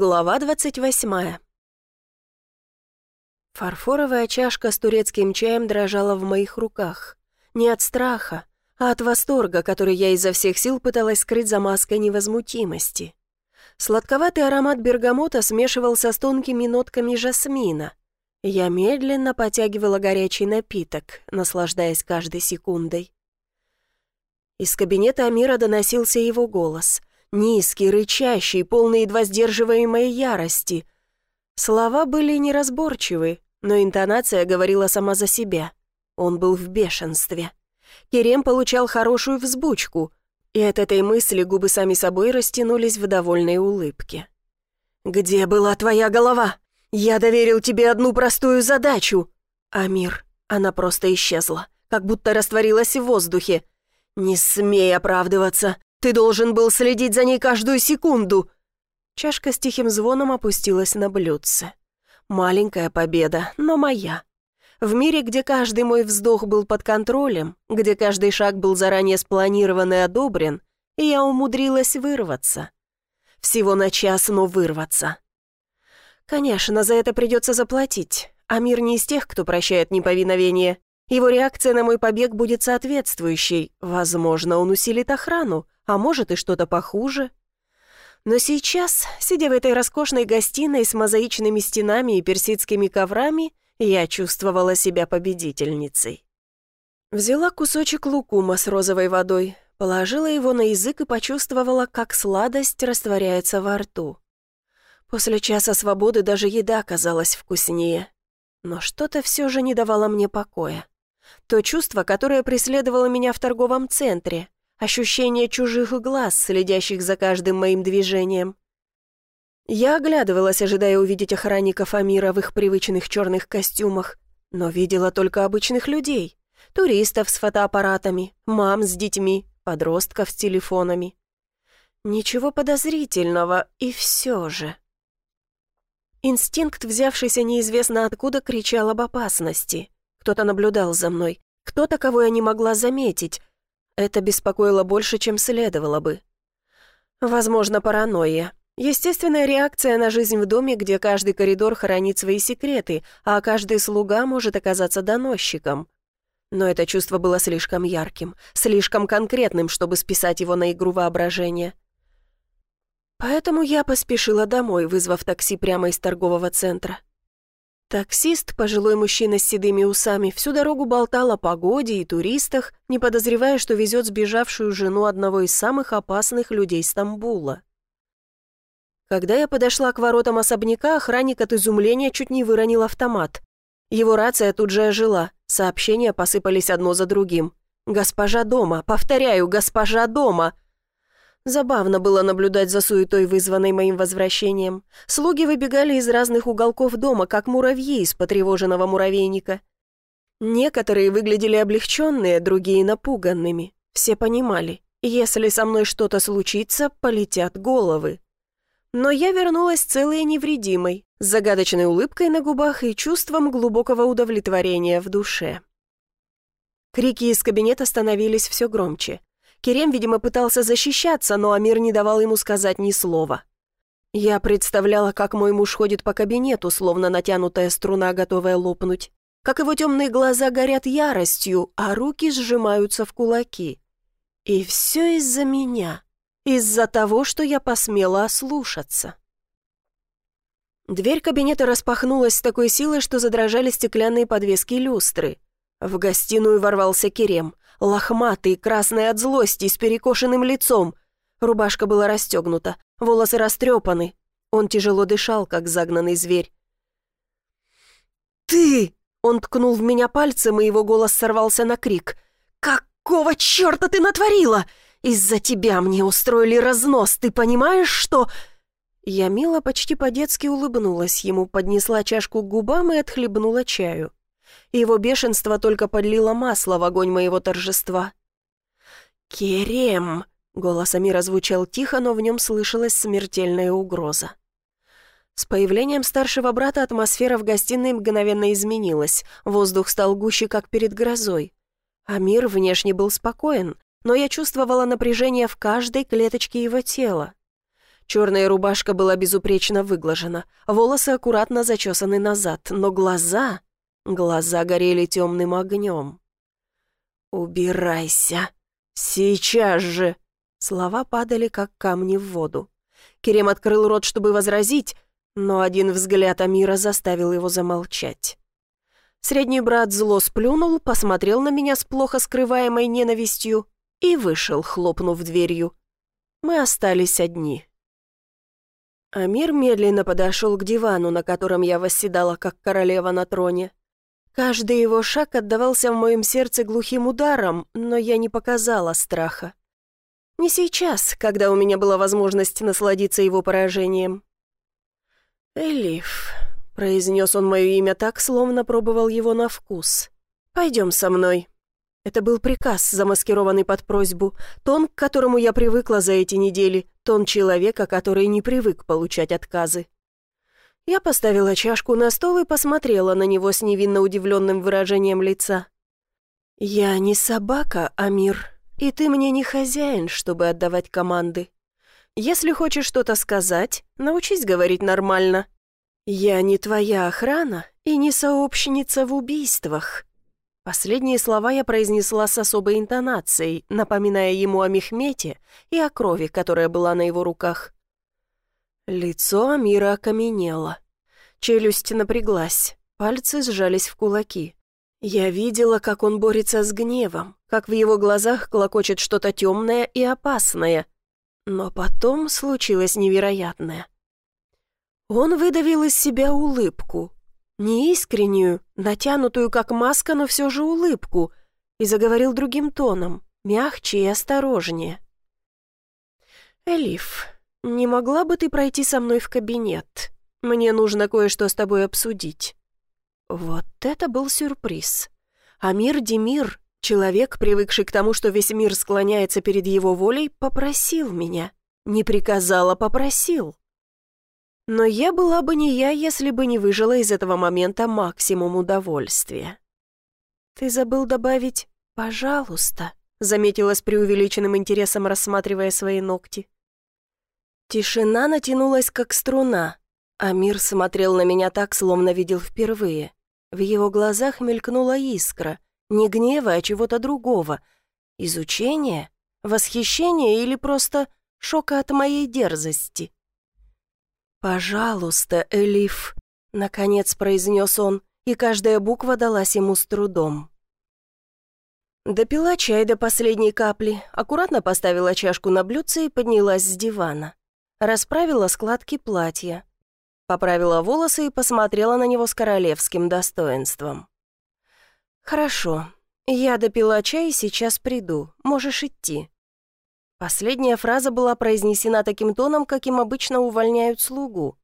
Глава 28. Фарфоровая чашка с турецким чаем дрожала в моих руках. Не от страха, а от восторга, который я изо всех сил пыталась скрыть за маской невозмутимости. Сладковатый аромат бергамота смешивался с тонкими нотками жасмина. Я медленно потягивала горячий напиток, наслаждаясь каждой секундой. Из кабинета Амира доносился его голос — низкий, рычащий, полный едва сдерживаемой ярости. Слова были неразборчивы, но интонация говорила сама за себя. Он был в бешенстве. Керем получал хорошую взбучку, и от этой мысли губы сами собой растянулись в довольной улыбке. «Где была твоя голова? Я доверил тебе одну простую задачу!» Амир, она просто исчезла, как будто растворилась в воздухе. «Не смей оправдываться. Ты должен был следить за ней каждую секунду!» Чашка с тихим звоном опустилась на блюдце. Маленькая победа, но моя. В мире, где каждый мой вздох был под контролем, где каждый шаг был заранее спланирован и одобрен, я умудрилась вырваться. Всего на час, но вырваться. Конечно, за это придется заплатить, а мир не из тех, кто прощает неповиновение. Его реакция на мой побег будет соответствующей. Возможно, он усилит охрану, а может и что-то похуже. Но сейчас, сидя в этой роскошной гостиной с мозаичными стенами и персидскими коврами, я чувствовала себя победительницей. Взяла кусочек лукума с розовой водой, положила его на язык и почувствовала, как сладость растворяется во рту. После часа свободы даже еда казалась вкуснее. Но что-то все же не давало мне покоя. То чувство, которое преследовало меня в торговом центре, ощущение чужих глаз, следящих за каждым моим движением. Я оглядывалась, ожидая увидеть охранников Амира в их привычных черных костюмах, но видела только обычных людей, туристов с фотоаппаратами, мам с детьми, подростков с телефонами. Ничего подозрительного, и все же. Инстинкт, взявшийся неизвестно откуда, кричал об опасности. Кто-то наблюдал за мной, кто-то, кого я не могла заметить, это беспокоило больше, чем следовало бы. Возможно, паранойя. Естественная реакция на жизнь в доме, где каждый коридор хранит свои секреты, а каждый слуга может оказаться доносчиком. Но это чувство было слишком ярким, слишком конкретным, чтобы списать его на игру воображения. Поэтому я поспешила домой, вызвав такси прямо из торгового центра. Таксист, пожилой мужчина с седыми усами, всю дорогу болтал о погоде и туристах, не подозревая, что везет сбежавшую жену одного из самых опасных людей Стамбула. Когда я подошла к воротам особняка, охранник от изумления чуть не выронил автомат. Его рация тут же ожила, сообщения посыпались одно за другим. «Госпожа дома! Повторяю, госпожа дома!» Забавно было наблюдать за суетой, вызванной моим возвращением. Слуги выбегали из разных уголков дома, как муравьи из потревоженного муравейника. Некоторые выглядели облегченные, другие напуганными. Все понимали, если со мной что-то случится, полетят головы. Но я вернулась целой и невредимой, с загадочной улыбкой на губах и чувством глубокого удовлетворения в душе. Крики из кабинета становились все громче. Керем, видимо, пытался защищаться, но Амир не давал ему сказать ни слова. Я представляла, как мой муж ходит по кабинету, словно натянутая струна, готовая лопнуть, как его темные глаза горят яростью, а руки сжимаются в кулаки. И все из-за меня, из-за того, что я посмела ослушаться. Дверь кабинета распахнулась с такой силой, что задрожали стеклянные подвески люстры. В гостиную ворвался Керем лохматый, красный от злости, с перекошенным лицом. Рубашка была расстегнута, волосы растрепаны. Он тяжело дышал, как загнанный зверь. «Ты!» — он ткнул в меня пальцем, и его голос сорвался на крик. «Какого черта ты натворила? Из-за тебя мне устроили разнос, ты понимаешь, что...» Я мило, почти по-детски улыбнулась ему, поднесла чашку к губам и отхлебнула чаю. Его бешенство только подлило масло в огонь моего торжества. «Керем!» — голос Амира звучал тихо, но в нем слышалась смертельная угроза. С появлением старшего брата атмосфера в гостиной мгновенно изменилась, воздух стал гуще, как перед грозой. Амир внешне был спокоен, но я чувствовала напряжение в каждой клеточке его тела. Черная рубашка была безупречно выглажена, волосы аккуратно зачесаны назад, но глаза... Глаза горели темным огнем. «Убирайся! Сейчас же!» Слова падали, как камни в воду. Керем открыл рот, чтобы возразить, но один взгляд Амира заставил его замолчать. Средний брат зло сплюнул, посмотрел на меня с плохо скрываемой ненавистью и вышел, хлопнув дверью. Мы остались одни. Амир медленно подошел к дивану, на котором я восседала, как королева на троне. Каждый его шаг отдавался в моем сердце глухим ударом, но я не показала страха. Не сейчас, когда у меня была возможность насладиться его поражением. «Элиф», — произнес он мое имя так, словно пробовал его на вкус. «Пойдем со мной». Это был приказ, замаскированный под просьбу, тон, к которому я привыкла за эти недели, тон человека, который не привык получать отказы. Я поставила чашку на стол и посмотрела на него с невинно удивленным выражением лица. «Я не собака, Амир, и ты мне не хозяин, чтобы отдавать команды. Если хочешь что-то сказать, научись говорить нормально. Я не твоя охрана и не сообщница в убийствах. Последние слова я произнесла с особой интонацией, напоминая ему о Мехмете и о крови, которая была на его руках. Лицо Амира окаменело. Челюсть напряглась, пальцы сжались в кулаки. Я видела, как он борется с гневом, как в его глазах клокочет что-то темное и опасное. Но потом случилось невероятное. Он выдавил из себя улыбку, неискреннюю, натянутую как маска, но все же улыбку, и заговорил другим тоном, мягче и осторожнее. «Элиф, не могла бы ты пройти со мной в кабинет? Мне нужно кое-что с тобой обсудить». Вот это был сюрприз. Амир Демир, человек, привыкший к тому, что весь мир склоняется перед его волей, попросил меня. Не приказал, а попросил. Но я была бы не я, если бы не выжила из этого момента максимум удовольствия. «Ты забыл добавить «пожалуйста», — заметила с преувеличенным интересом, рассматривая свои ногти. Тишина натянулась, как струна, а мир смотрел на меня так, словно видел впервые. В его глазах мелькнула искра, не гнева, а чего-то другого. Изучение? Восхищение или просто шока от моей дерзости? «Пожалуйста, Элиф», — наконец произнес он, и каждая буква далась ему с трудом. Допила чай до последней капли, аккуратно поставила чашку на блюдце и поднялась с дивана. Расправила складки платья. Поправила волосы и посмотрела на него с королевским достоинством. «Хорошо, я допила чай и сейчас приду, можешь идти». Последняя фраза была произнесена таким тоном, каким обычно увольняют слугу.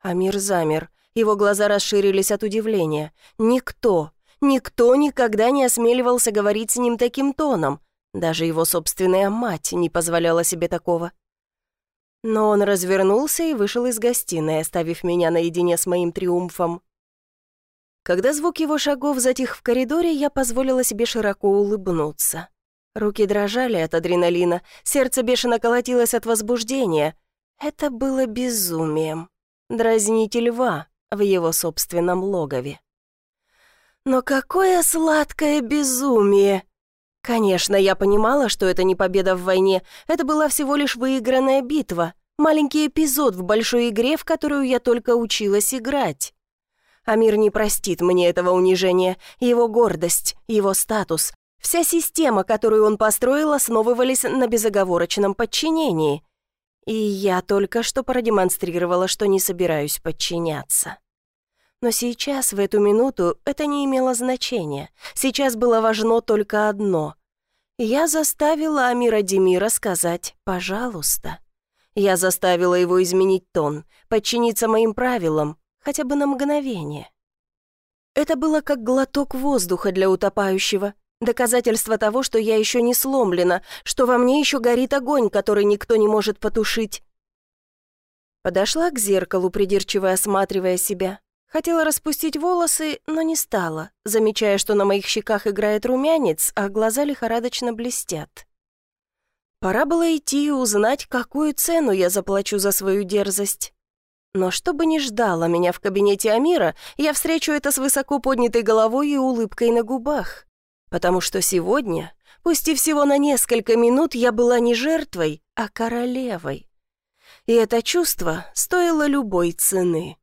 Амир замер, его глаза расширились от удивления. Никто, никто никогда не осмеливался говорить с ним таким тоном. Даже его собственная мать не позволяла себе такого. Но он развернулся и вышел из гостиной, оставив меня наедине с моим триумфом. Когда звук его шагов затих в коридоре, я позволила себе широко улыбнуться. Руки дрожали от адреналина, сердце бешено колотилось от возбуждения. Это было безумием. Дразнить льва в его собственном логове. Но какое сладкое безумие! Конечно, я понимала, что это не победа в войне, это была всего лишь выигранная битва, маленький эпизод в большой игре, в которую я только училась играть. Амир не простит мне этого унижения, его гордость, его статус, Вся система, которую он построил, основывались на безоговорочном подчинении. И я только что продемонстрировала, что не собираюсь подчиняться. Но сейчас, в эту минуту, это не имело значения. Сейчас было важно только одно. Я заставила Амира Демира сказать «пожалуйста». Я заставила его изменить тон, подчиниться моим правилам, хотя бы на мгновение. Это было как глоток воздуха для утопающего, Доказательство того, что я еще не сломлена, что во мне еще горит огонь, который никто не может потушить. Подошла к зеркалу, придирчиво осматривая себя. Хотела распустить волосы, но не стала, замечая, что на моих щеках играет румянец, а глаза лихорадочно блестят. Пора было идти и узнать, какую цену я заплачу за свою дерзость. Но что бы ни ждало меня в кабинете Амира, я встречу это с высоко поднятой головой и улыбкой на губах. Потому что сегодня, пусть и всего на несколько минут, я была не жертвой, а королевой. И это чувство стоило любой цены.